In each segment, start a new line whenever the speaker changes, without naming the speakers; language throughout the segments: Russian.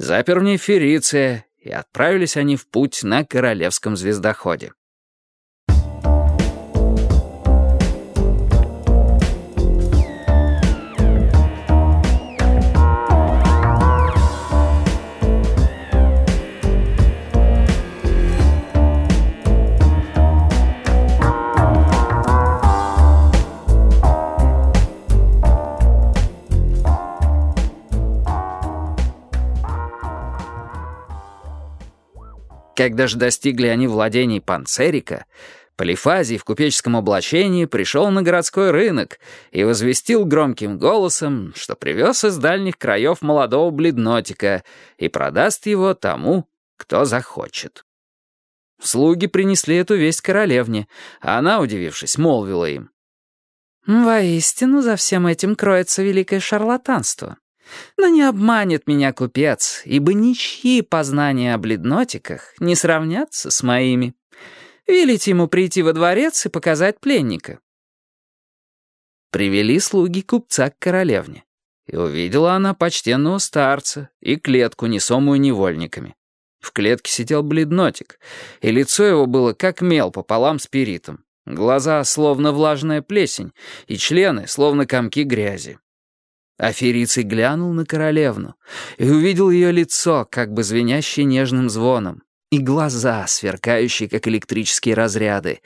Запер в ней Фериция, и отправились они в путь на королевском звездоходе. Когда же достигли они владений Панцерика, Полифазий в купеческом облачении пришел на городской рынок и возвестил громким голосом, что привез из дальних краев молодого бледнотика и продаст его тому, кто захочет. Слуги принесли эту весть королевне, а она, удивившись, молвила им.
«Воистину за всем этим кроется великое шарлатанство. Но не обманет меня купец, ибо ничьи познания о бледнотиках не сравнятся с моими. Велите ему прийти во дворец и показать пленника».
Привели слуги купца к королевне. И увидела она почтенного старца и клетку, несомую невольниками. В клетке сидел бледнотик, и лицо его было как мел пополам спиритом. Глаза словно влажная плесень, и члены словно комки грязи. Аферицей глянул на королевну и увидел ее лицо, как бы звенящее нежным звоном, и глаза, сверкающие, как электрические разряды,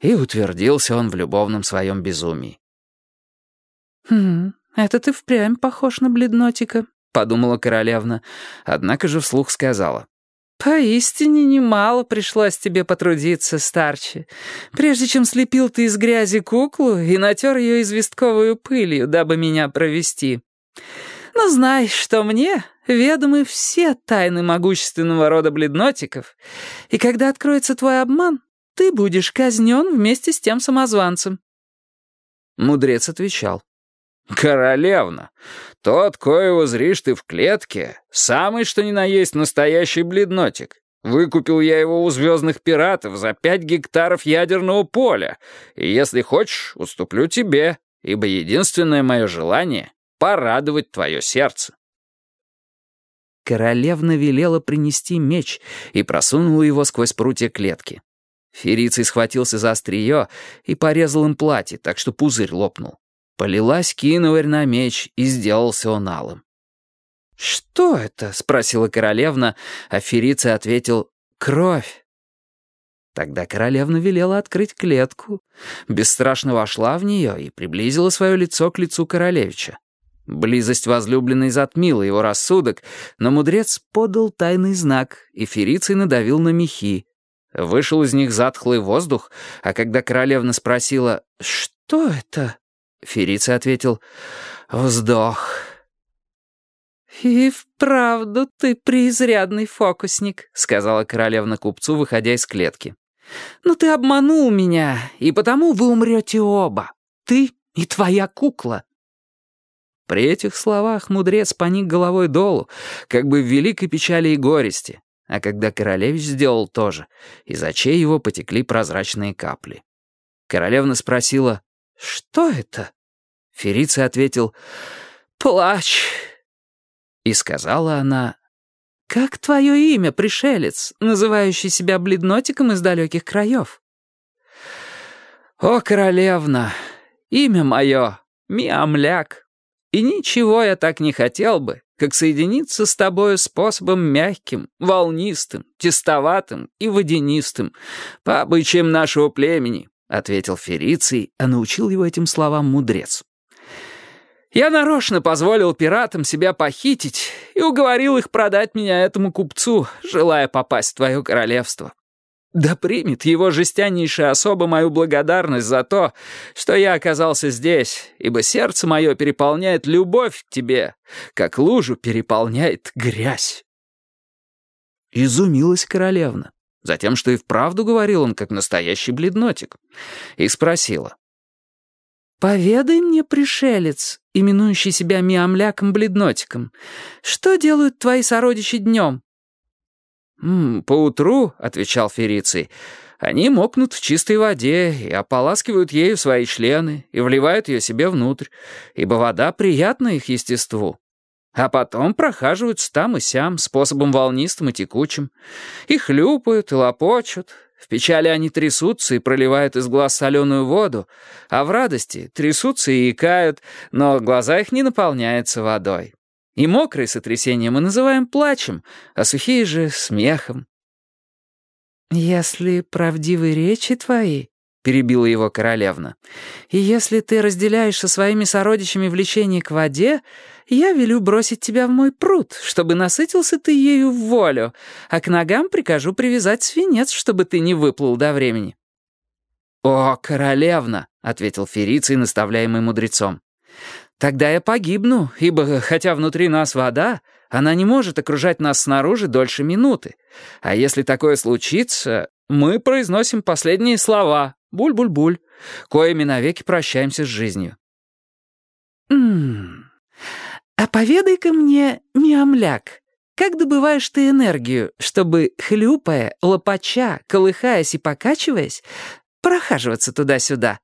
и утвердился он в любовном своем безумии.
«Хм, это ты впрямь похож на бледнотика», — подумала королевна,
однако же вслух сказала.
«Поистине немало пришлось тебе потрудиться, старче, прежде чем слепил ты из грязи куклу и натер ее известковую пылью, дабы меня провести. Но знай, что мне ведомы все тайны могущественного рода бледнотиков, и когда откроется твой обман, ты будешь казнен вместе с тем самозванцем».
Мудрец отвечал. «Королевна, тот, коего зришь ты в клетке, самый что ни на есть настоящий бледнотик. Выкупил я его у звездных пиратов за пять гектаров ядерного поля, и если хочешь, уступлю тебе, ибо единственное мое желание — порадовать твое сердце».
Королевна велела принести меч и просунула его сквозь прутья клетки.
Фериций схватился за острие и порезал им платье, так что пузырь лопнул. Полилась киноварь на меч, и сделался он алым.
«Что это?» — спросила королевна, а Фериций ответил «Кровь».
Тогда королевна велела открыть клетку, бесстрашно вошла в нее и приблизила свое лицо к лицу королевича. Близость возлюбленной затмила его рассудок, но мудрец подал тайный знак, и Фериций надавил на мехи. Вышел из них затхлый воздух, а когда королевна спросила «Что это?», Фериций ответил «Вздох».
«И вправду ты преизрядный фокусник», — сказала королевна купцу, выходя из клетки. «Но ты обманул меня, и потому вы умрете оба. Ты и твоя кукла».
При этих словах мудрец поник головой долу, как бы в великой печали и горести, а когда королевич сделал то же, из очей его потекли прозрачные капли. Королевна спросила
«Что это?»
Фериций ответил
«Плачь».
И сказала она
«Как твое имя, пришелец, называющий себя бледнотиком из далеких краев?»
«О, королевна, имя мое — Миамляк, и ничего я так не хотел бы, как соединиться с тобою способом мягким, волнистым, тестоватым и водянистым, по обычаям нашего племени», — ответил Фериций, а научил его этим словам мудрец. Я нарочно позволил пиратам себя похитить и уговорил их продать меня этому купцу, желая попасть в твое королевство. Да примет его жестяннейшая особа мою благодарность за то, что я оказался здесь, ибо сердце мое переполняет любовь к тебе, как лужу переполняет грязь. Изумилась королевна, затем, что и вправду говорил он, как настоящий бледнотик, и спросила.
«Поведай мне, пришелец, именующий себя Миамляком-бледнотиком, что делают твои сородичи днем?»
«Поутру», — отвечал Фериций, — «они мокнут в чистой воде и ополаскивают ею свои члены и вливают ее себе внутрь, ибо вода приятна их естеству. А потом прохаживаются там и сям, способом волнистым и текучим. И хлюпают, и лопочут. В печали они трясутся и проливают из глаз соленую воду, а в радости трясутся и икают, но глаза их не наполняются водой. И мокрые сотрясения мы называем плачем, а сухие же — смехом.
«Если правдивы речи твои, — перебила его королевна. «И если ты разделяешь со своими сородичами влечение к воде, я велю бросить тебя в мой пруд, чтобы насытился ты ею в волю, а к ногам прикажу привязать свинец, чтобы ты не выплыл до времени».
«О, королевна!» — ответил Фериций, наставляемый мудрецом. «Тогда я погибну, ибо, хотя внутри нас вода, она не может окружать нас снаружи дольше минуты. А если такое случится, мы произносим последние слова Буль-буль-буль. Коими навеки прощаемся с жизнью.
«М-м, а поведай-ка мне, миамляк, как добываешь ты энергию, чтобы, хлюпая, лопача, колыхаясь и покачиваясь, прохаживаться туда-сюда?»